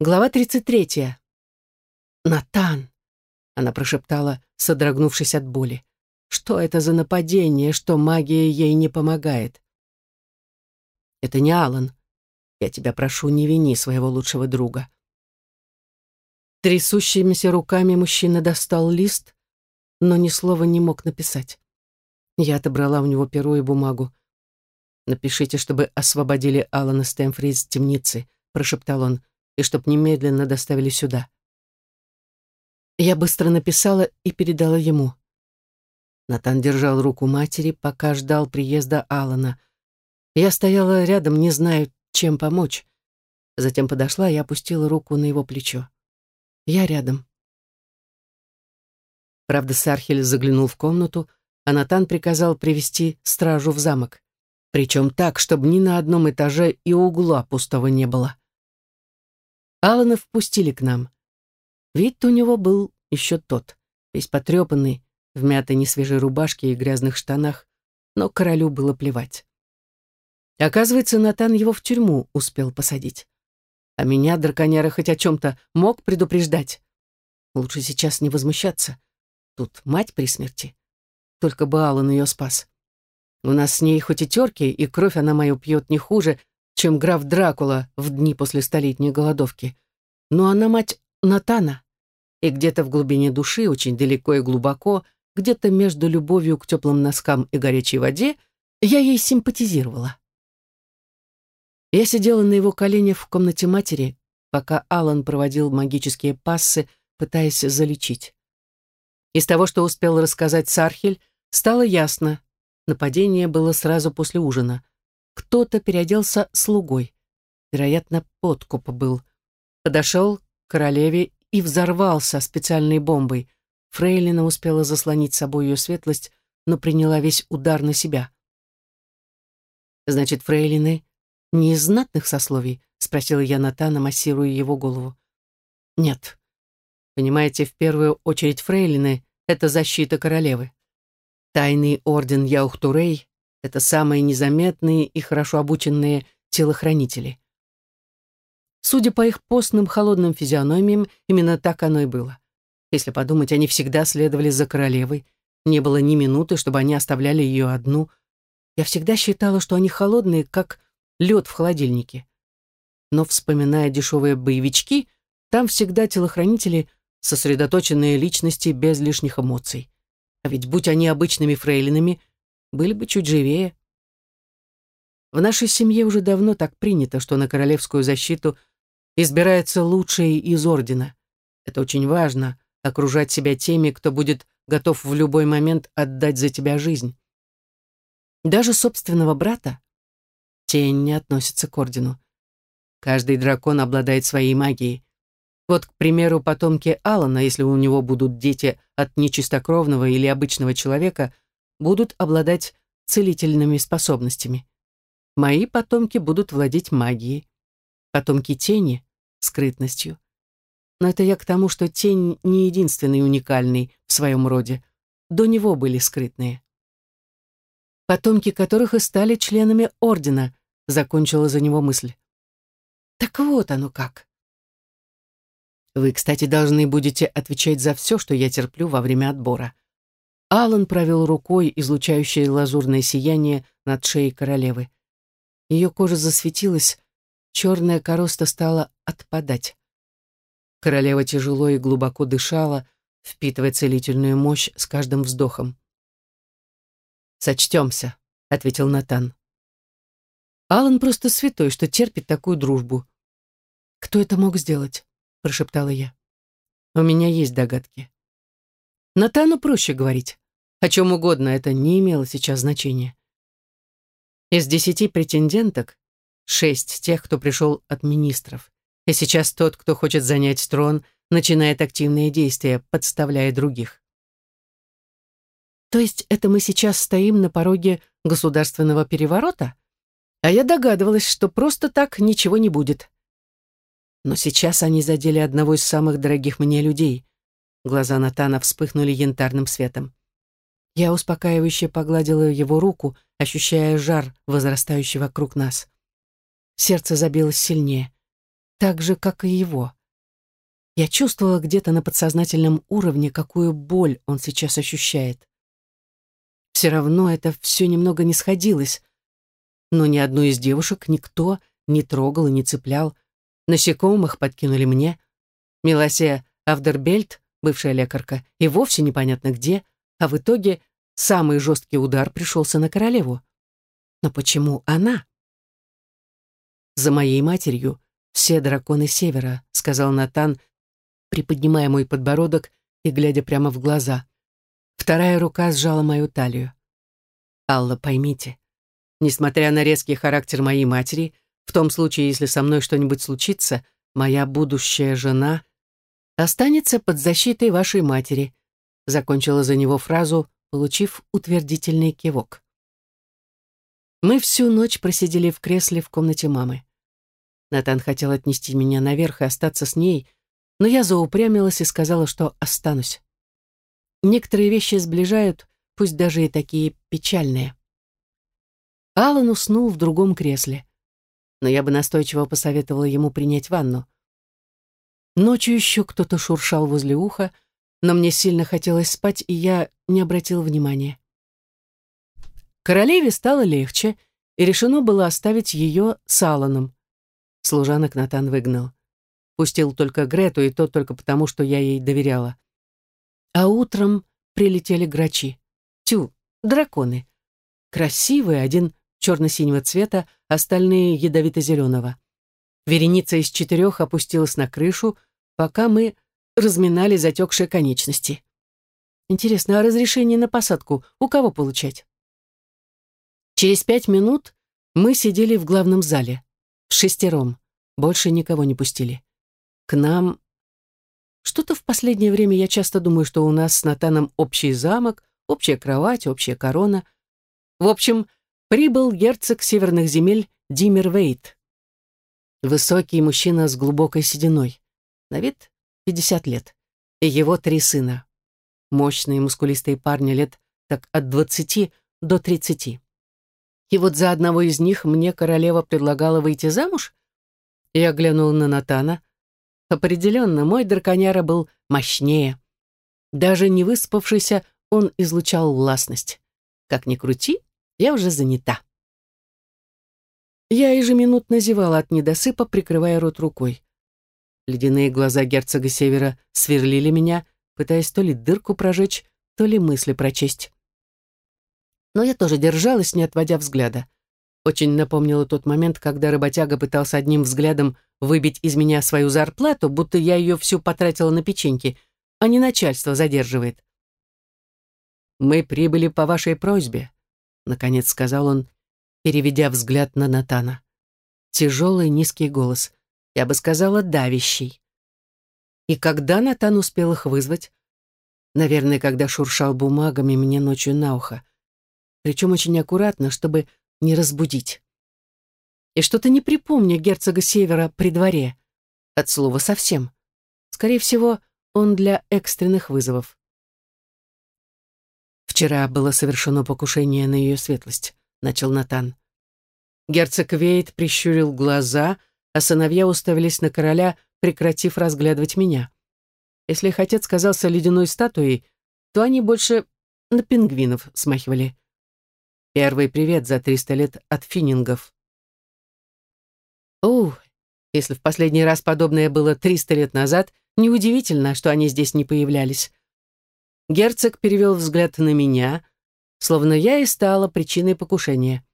Глава 33. «Натан!» — она прошептала, содрогнувшись от боли. «Что это за нападение, что магия ей не помогает?» «Это не Алан. Я тебя прошу, не вини своего лучшего друга». Трясущимися руками мужчина достал лист, но ни слова не мог написать. Я отобрала у него перо и бумагу. «Напишите, чтобы освободили Алана Стэмфри из темницы», — прошептал он и чтоб немедленно доставили сюда. Я быстро написала и передала ему. Натан держал руку матери, пока ждал приезда Алана. Я стояла рядом, не зная, чем помочь. Затем подошла и опустила руку на его плечо. Я рядом. Правда, Сархель заглянул в комнату, а Натан приказал привести стражу в замок. Причем так, чтобы ни на одном этаже и угла пустого не было. Алана впустили к нам. Вид у него был еще тот, весь потрепанный, в мятой несвежей рубашке и грязных штанах, но королю было плевать. Оказывается, Натан его в тюрьму успел посадить. А меня, драконяра, хоть о чем-то мог предупреждать. Лучше сейчас не возмущаться. Тут мать при смерти. Только бы Алан ее спас. У нас с ней хоть и терки, и кровь она мою пьет не хуже, чем граф Дракула в дни после столетней голодовки. Но она мать Натана, и где-то в глубине души, очень далеко и глубоко, где-то между любовью к теплым носкам и горячей воде, я ей симпатизировала. Я сидела на его коленях в комнате матери, пока Алан проводил магические пассы, пытаясь залечить. Из того, что успел рассказать Сархель, стало ясно. Нападение было сразу после ужина кто-то переоделся слугой. Вероятно, подкуп был. Подошел к королеве и взорвался специальной бомбой. Фрейлина успела заслонить собой ее светлость, но приняла весь удар на себя. «Значит, фрейлины не из знатных сословий?» — спросила я Натана, массируя его голову. «Нет. Понимаете, в первую очередь фрейлины — это защита королевы. Тайный орден Яухтурей это самые незаметные и хорошо обученные телохранители. Судя по их постным холодным физиономиям, именно так оно и было. Если подумать, они всегда следовали за королевой. Не было ни минуты, чтобы они оставляли ее одну. Я всегда считала, что они холодные, как лед в холодильнике. Но, вспоминая дешевые боевички, там всегда телохранители — сосредоточенные личности без лишних эмоций. А ведь будь они обычными фрейлинами, были бы чуть живее. В нашей семье уже давно так принято, что на королевскую защиту избирается лучший из ордена. Это очень важно — окружать себя теми, кто будет готов в любой момент отдать за тебя жизнь. Даже собственного брата тень не относится к ордену. Каждый дракон обладает своей магией. Вот, к примеру, потомки Алана, если у него будут дети от нечистокровного или обычного человека — будут обладать целительными способностями. Мои потомки будут владеть магией. Потомки тени — скрытностью. Но это я к тому, что тень не единственный уникальный в своем роде. До него были скрытные. Потомки которых и стали членами ордена, закончила за него мысль. Так вот оно как. Вы, кстати, должны будете отвечать за все, что я терплю во время отбора. Алан провел рукой, излучающее лазурное сияние над шеей королевы. Ее кожа засветилась, черная короста стала отпадать. Королева тяжело и глубоко дышала, впитывая целительную мощь с каждым вздохом. «Сочтемся», — ответил Натан. Алан просто святой, что терпит такую дружбу. «Кто это мог сделать?» — прошептала я. «У меня есть догадки». Натану проще говорить. О чем угодно это не имело сейчас значения. Из десяти претенденток шесть тех, кто пришел от министров. И сейчас тот, кто хочет занять трон, начинает активные действия, подставляя других. То есть это мы сейчас стоим на пороге государственного переворота? А я догадывалась, что просто так ничего не будет. Но сейчас они задели одного из самых дорогих мне людей. Глаза Натана вспыхнули янтарным светом. Я успокаивающе погладила его руку, ощущая жар, возрастающий вокруг нас. Сердце забилось сильнее. так же, как и его. Я чувствовала где-то на подсознательном уровне, какую боль он сейчас ощущает. Все равно это все немного не сходилось, но ни одну из девушек никто не трогал и не цеплял. Насекомых подкинули мне. Милосия Авдербельт, бывшая лекарка, и вовсе непонятно где, а в итоге самый жесткий удар пришелся на королеву. Но почему она? За моей матерью все драконы Севера, сказал Натан, приподнимая мой подбородок и глядя прямо в глаза. Вторая рука сжала мою талию. «Алла, поймите, несмотря на резкий характер моей матери, в том случае, если со мной что-нибудь случится, моя будущая жена останется под защитой вашей матери», закончила за него фразу, получив утвердительный кивок. Мы всю ночь просидели в кресле в комнате мамы. Натан хотел отнести меня наверх и остаться с ней, но я заупрямилась и сказала, что останусь. Некоторые вещи сближают, пусть даже и такие печальные. Алан уснул в другом кресле, но я бы настойчиво посоветовала ему принять ванну. Ночью еще кто-то шуршал возле уха, но мне сильно хотелось спать, и я не обратил внимания. Королеве стало легче, и решено было оставить ее с Алланом. Служанок Натан выгнал. Пустил только Грету, и то только потому, что я ей доверяла. А утром прилетели грачи. Тю, драконы. Красивые, один черно-синего цвета, остальные ядовито-зеленого. Вереница из четырех опустилась на крышу, пока мы разминали затекшие конечности. Интересно, а разрешение на посадку у кого получать? Через пять минут мы сидели в главном зале, шестером, больше никого не пустили. К нам... Что-то в последнее время я часто думаю, что у нас с Натаном общий замок, общая кровать, общая корона. В общем, прибыл герцог северных земель Димер Вейт. Высокий мужчина с глубокой сединой. На вид 50 лет. И его три сына. Мощные мускулистые парни лет так от 20 до 30. И вот за одного из них мне королева предлагала выйти замуж? Я глянул на Натана. Определенно, мой драконяра был мощнее. Даже не выспавшийся, он излучал властность. Как ни крути, я уже занята. Я ежеминутно зевала от недосыпа, прикрывая рот рукой. Ледяные глаза герцога Севера сверлили меня, пытаясь то ли дырку прожечь, то ли мысли прочесть. Но я тоже держалась, не отводя взгляда. Очень напомнила тот момент, когда работяга пытался одним взглядом выбить из меня свою зарплату, будто я ее всю потратила на печеньки, а не начальство задерживает. «Мы прибыли по вашей просьбе», — наконец сказал он, переведя взгляд на Натана. Тяжелый низкий голос, я бы сказала, давящий. И когда Натан успел их вызвать? Наверное, когда шуршал бумагами мне ночью на ухо. Причем очень аккуратно, чтобы не разбудить. И что-то не припомню герцога Севера при дворе. От слова совсем. Скорее всего, он для экстренных вызовов. «Вчера было совершено покушение на ее светлость», — начал Натан. Герцог Вейт прищурил глаза, а сыновья уставились на короля, прекратив разглядывать меня. Если их отец казался ледяной статуей, то они больше на пингвинов смахивали. Первый привет за триста лет от финнингов. О, если в последний раз подобное было триста лет назад, неудивительно, что они здесь не появлялись. Герцог перевел взгляд на меня, словно я и стала причиной покушения.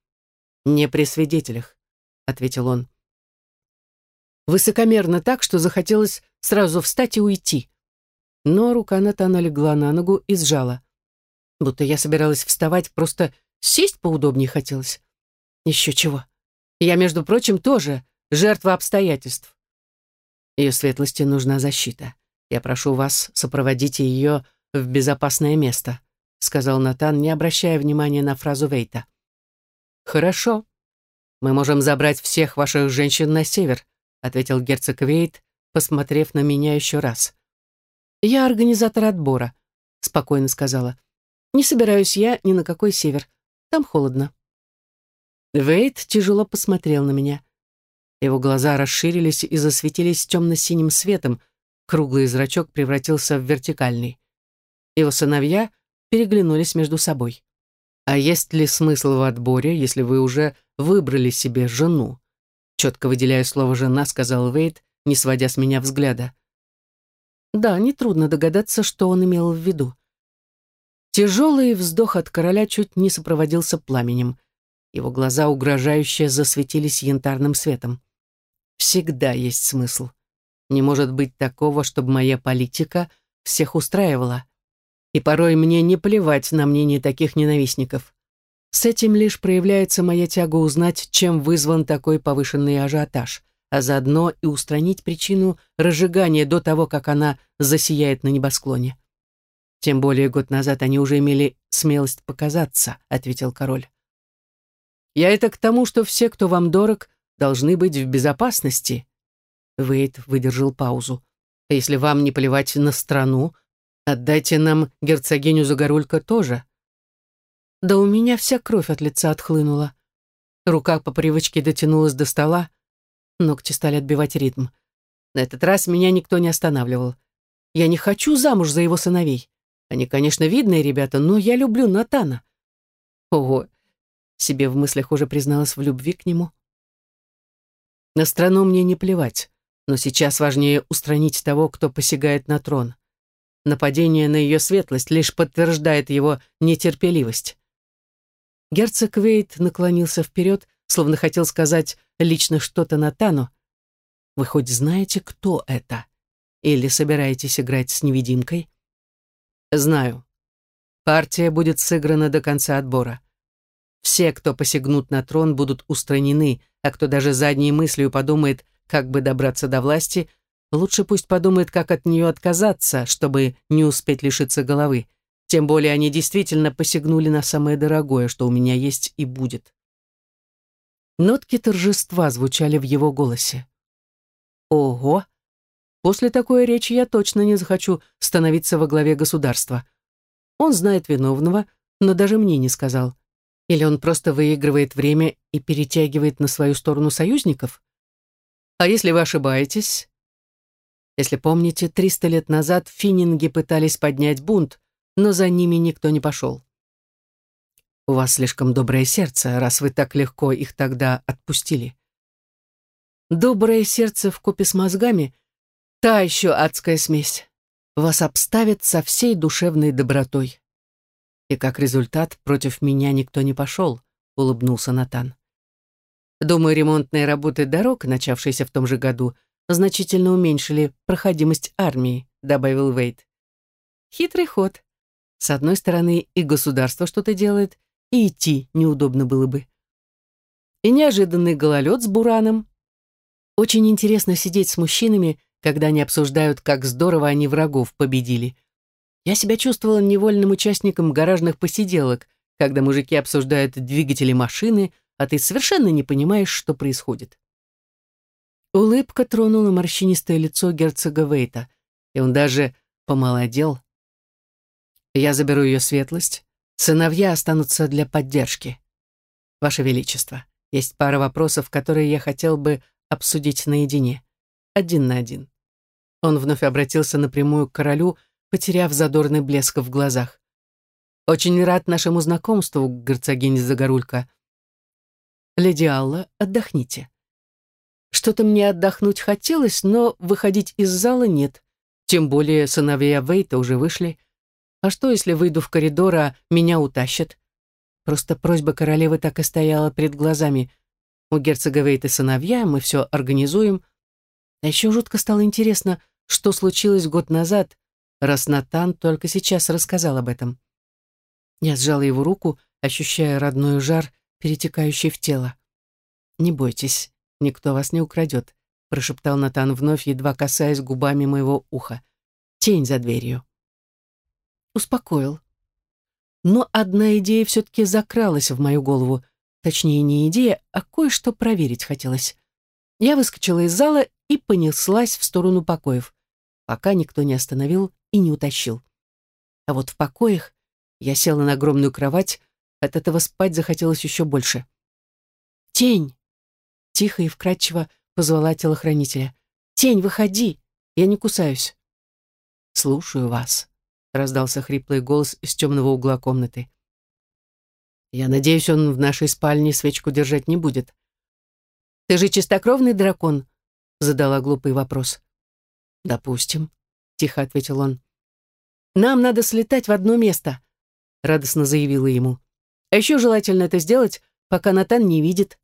«Не при свидетелях», — ответил он. Высокомерно так, что захотелось сразу встать и уйти. Но рука Натана легла на ногу и сжала. Будто я собиралась вставать просто Сесть поудобнее хотелось. Еще чего. Я, между прочим, тоже жертва обстоятельств. Ее светлости нужна защита. Я прошу вас сопроводить ее в безопасное место, сказал Натан, не обращая внимания на фразу Вейта. Хорошо. Мы можем забрать всех ваших женщин на север, ответил герцог Вейт, посмотрев на меня еще раз. Я организатор отбора, спокойно сказала. Не собираюсь я ни на какой север. Там холодно. Вейт тяжело посмотрел на меня. Его глаза расширились и засветились темно-синим светом, круглый зрачок превратился в вертикальный. Его сыновья переглянулись между собой. «А есть ли смысл в отборе, если вы уже выбрали себе жену?» Четко выделяя слово «жена», сказал Вейд, не сводя с меня взгляда. Да, нетрудно догадаться, что он имел в виду. Тяжелый вздох от короля чуть не сопроводился пламенем. Его глаза угрожающе засветились янтарным светом. Всегда есть смысл. Не может быть такого, чтобы моя политика всех устраивала. И порой мне не плевать на мнение таких ненавистников. С этим лишь проявляется моя тяга узнать, чем вызван такой повышенный ажиотаж, а заодно и устранить причину разжигания до того, как она засияет на небосклоне. Тем более год назад они уже имели смелость показаться, ответил король. Я это к тому, что все, кто вам дорог, должны быть в безопасности. Вейт выдержал паузу. А если вам не плевать на страну, отдайте нам герцогиню Загорулька тоже. Да у меня вся кровь от лица отхлынула. Рука по привычке дотянулась до стола, ногти стали отбивать ритм. На этот раз меня никто не останавливал. Я не хочу замуж за его сыновей. Они, конечно, видные ребята, но я люблю Натана. Ого, себе в мыслях уже призналась в любви к нему. На страну мне не плевать, но сейчас важнее устранить того, кто посягает на трон. Нападение на ее светлость лишь подтверждает его нетерпеливость. Герцог Вейт наклонился вперед, словно хотел сказать лично что-то Натану. «Вы хоть знаете, кто это? Или собираетесь играть с невидимкой?» «Знаю. Партия будет сыграна до конца отбора. Все, кто посягнут на трон, будут устранены, а кто даже задней мыслью подумает, как бы добраться до власти, лучше пусть подумает, как от нее отказаться, чтобы не успеть лишиться головы. Тем более они действительно посягнули на самое дорогое, что у меня есть и будет. Нотки торжества звучали в его голосе. Ого! После такой речи я точно не захочу становиться во главе государства. Он знает виновного, но даже мне не сказал. Или он просто выигрывает время и перетягивает на свою сторону союзников? А если вы ошибаетесь? Если помните, 300 лет назад финнинги пытались поднять бунт, но за ними никто не пошел. У вас слишком доброе сердце, раз вы так легко их тогда отпустили. Доброе сердце в купе с мозгами — та еще адская смесь. Вас обставят со всей душевной добротой. И как результат, против меня никто не пошел, улыбнулся Натан. Думаю, ремонтные работы дорог, начавшиеся в том же году, значительно уменьшили проходимость армии, добавил Вейт. Хитрый ход. С одной стороны, и государство что-то делает, и идти неудобно было бы. И неожиданный гололед с бураном. Очень интересно сидеть с мужчинами, когда они обсуждают, как здорово они врагов победили. Я себя чувствовала невольным участником гаражных посиделок, когда мужики обсуждают двигатели машины, а ты совершенно не понимаешь, что происходит. Улыбка тронула морщинистое лицо герцога Вейта, и он даже помолодел, я заберу ее светлость. Сыновья останутся для поддержки. Ваше Величество, есть пара вопросов, которые я хотел бы обсудить наедине. Один на один. Он вновь обратился напрямую к королю, потеряв задорный блеск в глазах. «Очень рад нашему знакомству, герцогиня Загорулька. Леди Алла, отдохните. Что-то мне отдохнуть хотелось, но выходить из зала нет. Тем более сыновья Вейта уже вышли. А что, если выйду в коридор, а меня утащат? Просто просьба королевы так и стояла перед глазами. У герцога Вейта сыновья, мы все организуем. А еще жутко стало интересно, что случилось год назад, раз Натан только сейчас рассказал об этом. Я сжала его руку, ощущая родной жар, перетекающий в тело. «Не бойтесь, никто вас не украдет», прошептал Натан вновь, едва касаясь губами моего уха. «Тень за дверью» успокоил. Но одна идея все-таки закралась в мою голову. Точнее, не идея, а кое-что проверить хотелось. Я выскочила из зала и понеслась в сторону покоев, пока никто не остановил и не утащил. А вот в покоях я села на огромную кровать, от этого спать захотелось еще больше. «Тень!» — тихо и вкрадчиво позвала телохранителя. «Тень, выходи! Я не кусаюсь!» «Слушаю вас», — раздался хриплый голос из темного угла комнаты. «Я надеюсь, он в нашей спальне свечку держать не будет». «Ты же чистокровный дракон?» — задала глупый вопрос. «Допустим», — тихо ответил он. «Нам надо слетать в одно место», — радостно заявила ему. «А еще желательно это сделать, пока Натан не видит».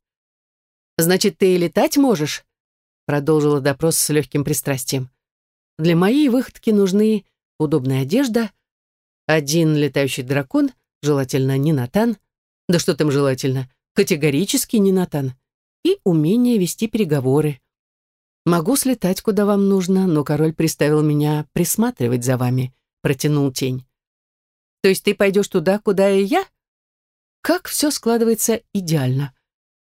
«Значит, ты и летать можешь?» — продолжила допрос с легким пристрастием. «Для моей выходки нужны удобная одежда, один летающий дракон, желательно не Натан, да что там желательно, категорически не Натан, и умение вести переговоры. Могу слетать, куда вам нужно, но король приставил меня присматривать за вами», — протянул тень. «То есть ты пойдешь туда, куда и я?» «Как все складывается идеально.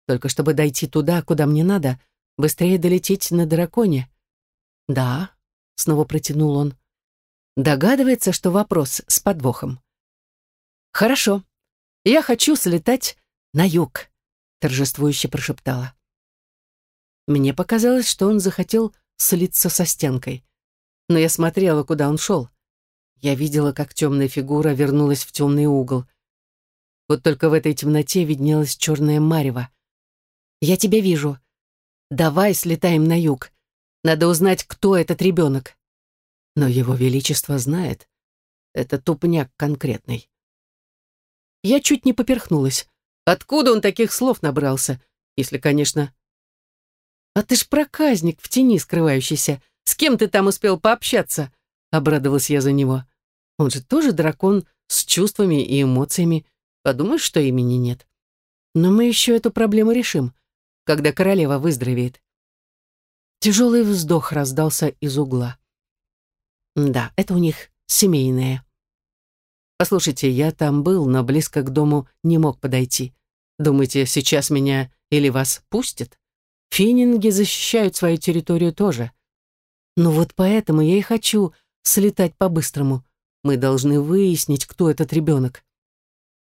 Только чтобы дойти туда, куда мне надо, быстрее долететь на драконе». «Да», — снова протянул он. Догадывается, что вопрос с подвохом. «Хорошо. Я хочу слетать на юг», — торжествующе прошептала. Мне показалось, что он захотел слиться со стенкой. Но я смотрела, куда он шел. Я видела, как темная фигура вернулась в темный угол. Вот только в этой темноте виднелась черная марево. «Я тебя вижу. Давай слетаем на юг. Надо узнать, кто этот ребенок». Но его величество знает. Это тупняк конкретный. Я чуть не поперхнулась. Откуда он таких слов набрался? Если, конечно, «А ты ж проказник в тени скрывающийся. С кем ты там успел пообщаться?» Обрадовалась я за него. «Он же тоже дракон с чувствами и эмоциями. Подумаешь, что имени нет. Но мы еще эту проблему решим, когда королева выздоровеет». Тяжелый вздох раздался из угла. Да, это у них семейное. Послушайте, я там был, но близко к дому не мог подойти. Думаете, сейчас меня или вас пустят? Финнинги защищают свою территорию тоже. Ну вот поэтому я и хочу слетать по-быстрому. Мы должны выяснить, кто этот ребенок.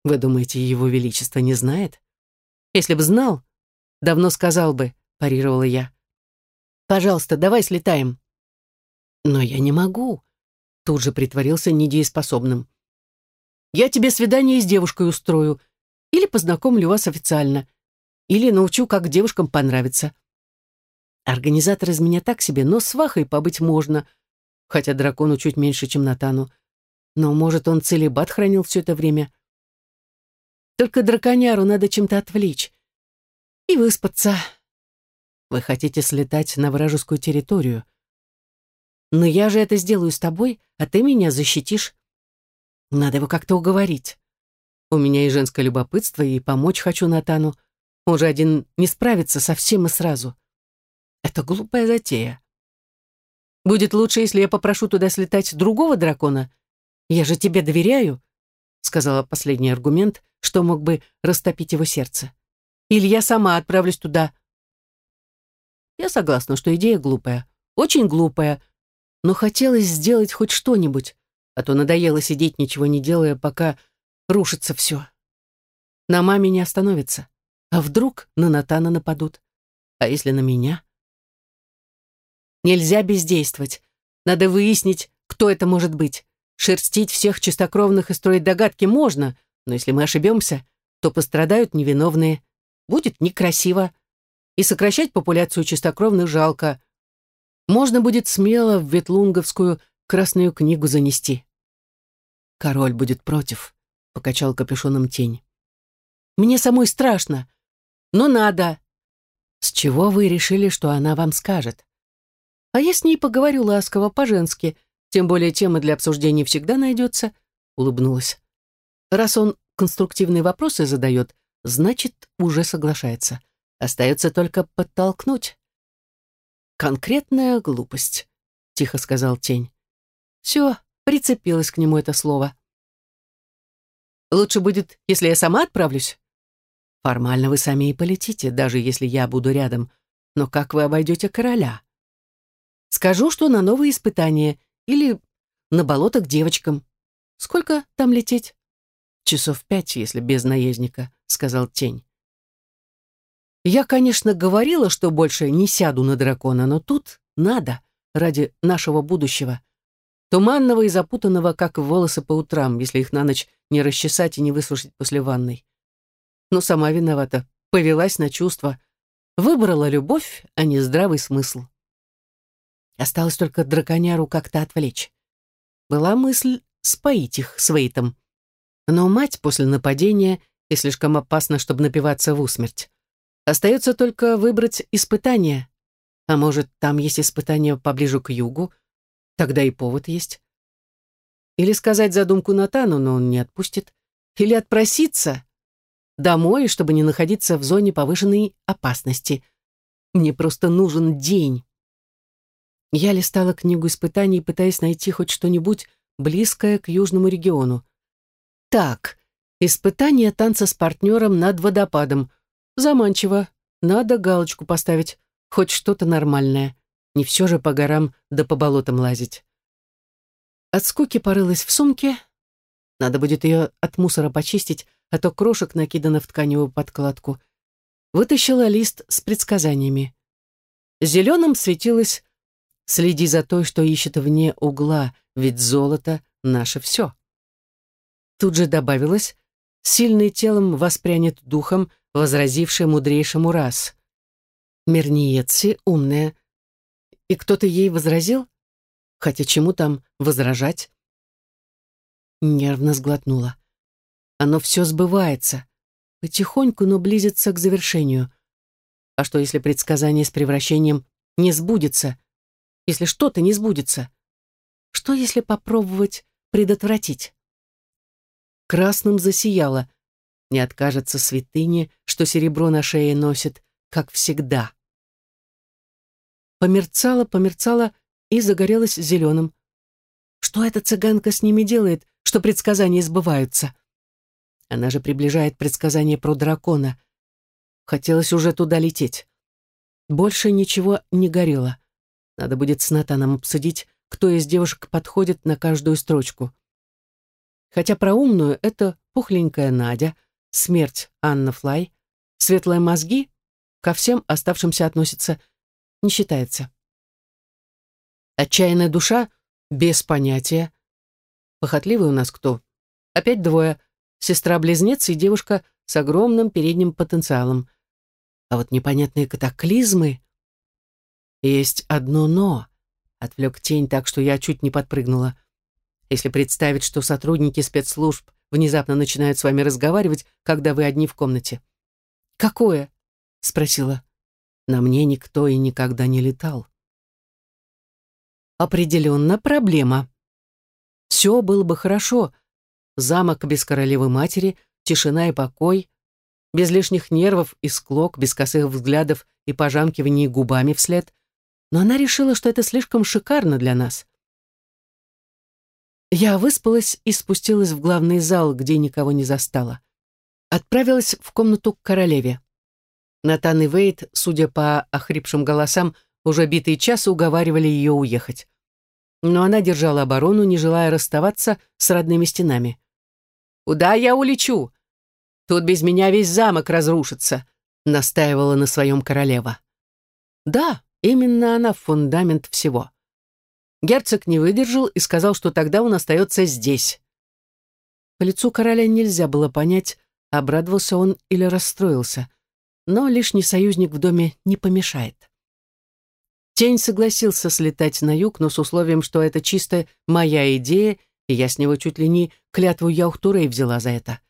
Вы думаете, его величество не знает? Если бы знал, давно сказал бы, парировала я. Пожалуйста, давай слетаем. Но я не могу. Тут же притворился недееспособным. Я тебе свидание с девушкой устрою или познакомлю вас официально. Или научу, как девушкам понравится. Организатор из меня так себе, но с Вахой побыть можно, хотя дракону чуть меньше, чем Натану. Но, может, он целебат хранил все это время. Только драконяру надо чем-то отвлечь. И выспаться. Вы хотите слетать на вражескую территорию. Но я же это сделаю с тобой, а ты меня защитишь. Надо его как-то уговорить. У меня и женское любопытство, и помочь хочу Натану. Он же один не справится совсем и сразу. Это глупая затея. Будет лучше, если я попрошу туда слетать другого дракона. Я же тебе доверяю, сказала последний аргумент, что мог бы растопить его сердце. Или я сама отправлюсь туда. Я согласна, что идея глупая, очень глупая, но хотелось сделать хоть что-нибудь, а то надоело сидеть, ничего не делая, пока рушится все. На маме не остановится. А вдруг на Натана нападут? А если на меня? Нельзя бездействовать. Надо выяснить, кто это может быть. Шерстить всех чистокровных и строить догадки можно, но если мы ошибемся, то пострадают невиновные. Будет некрасиво. И сокращать популяцию чистокровных жалко. Можно будет смело в Ветлунговскую красную книгу занести. Король будет против, покачал капюшоном тень. Мне самой страшно. Но надо. С чего вы решили, что она вам скажет? А я с ней поговорю ласково, по-женски, тем более темы для обсуждений всегда найдется, улыбнулась. Раз он конструктивные вопросы задает, значит, уже соглашается. Остается только подтолкнуть. Конкретная глупость, тихо сказал тень. Все, прицепилось к нему это слово. Лучше будет, если я сама отправлюсь. Формально вы сами и полетите, даже если я буду рядом. Но как вы обойдете короля? Скажу, что на новые испытания или на болото к девочкам. Сколько там лететь? Часов пять, если без наездника, сказал тень. Я, конечно, говорила, что больше не сяду на дракона, но тут надо, ради нашего будущего. Туманного и запутанного, как волосы по утрам, если их на ночь не расчесать и не высушить после ванной. Но сама виновата, повелась на чувства, выбрала любовь, а не здравый смысл. Осталось только драконяру как-то отвлечь. Была мысль споить их с Вейтом. Но мать после нападения и слишком опасно, чтобы напиваться в усмерть. Остается только выбрать испытание. А может, там есть испытание поближе к югу? Тогда и повод есть. Или сказать задумку Натану, но он не отпустит. Или отпроситься домой, чтобы не находиться в зоне повышенной опасности. Мне просто нужен день. Я листала книгу испытаний, пытаясь найти хоть что-нибудь близкое к южному региону. Так, испытание танца с партнером над водопадом. Заманчиво. Надо галочку поставить. Хоть что-то нормальное. Не все же по горам да по болотам лазить. От скуки порылась в сумке. Надо будет ее от мусора почистить, а то крошек накидано в тканевую подкладку. Вытащила лист с предсказаниями. Зеленым светилось Следи за той, что ищет вне угла, ведь золото — наше все. Тут же добавилось, сильный телом воспрянет духом, возразивший мудрейшему раз. Мерниетси умная. И кто-то ей возразил? Хотя чему там возражать? Нервно сглотнула. Оно все сбывается. Потихоньку, но близится к завершению. А что, если предсказание с превращением не сбудется? если что-то не сбудется? Что, если попробовать предотвратить? Красным засияло. Не откажется святыне, что серебро на шее носит, как всегда. Померцала, померцала и загорелась зеленым. Что эта цыганка с ними делает, что предсказания сбываются? Она же приближает предсказание про дракона. Хотелось уже туда лететь. Больше ничего не горело. Надо будет с Натаном обсудить, кто из девушек подходит на каждую строчку. Хотя про умную это пухленькая Надя, смерть Анна Флай, светлые мозги ко всем оставшимся относится, не считается. Отчаянная душа без понятия. Похотливый у нас кто? Опять двое. Сестра-близнец и девушка с огромным передним потенциалом. А вот непонятные катаклизмы есть одно «но», — отвлек тень так, что я чуть не подпрыгнула. Если представить, что сотрудники спецслужб внезапно начинают с вами разговаривать, когда вы одни в комнате. «Какое?» — спросила. «На мне никто и никогда не летал». «Определенно проблема. Все было бы хорошо. Замок без королевы матери, тишина и покой, без лишних нервов и склок, без косых взглядов и пожамкиваний губами вслед но она решила, что это слишком шикарно для нас. Я выспалась и спустилась в главный зал, где никого не застала. Отправилась в комнату к королеве. Натан и Вейт, судя по охрипшим голосам, уже битый час уговаривали ее уехать. Но она держала оборону, не желая расставаться с родными стенами. «Куда я улечу? Тут без меня весь замок разрушится», настаивала на своем королева. «Да, Именно она фундамент всего. Герцог не выдержал и сказал, что тогда он остается здесь. По лицу короля нельзя было понять, обрадовался он или расстроился, но лишний союзник в доме не помешает. Тень согласился слетать на юг, но с условием, что это чисто моя идея, и я с него чуть ли не клятву Яухтурей взяла за это.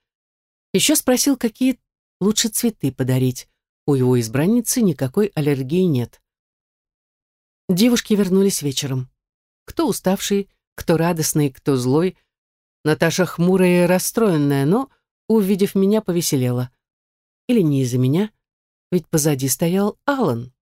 Еще спросил, какие лучше цветы подарить. У его избранницы никакой аллергии нет. Девушки вернулись вечером. Кто уставший, кто радостный, кто злой. Наташа хмурая и расстроенная, но, увидев меня, повеселела. Или не из-за меня, ведь позади стоял Алан.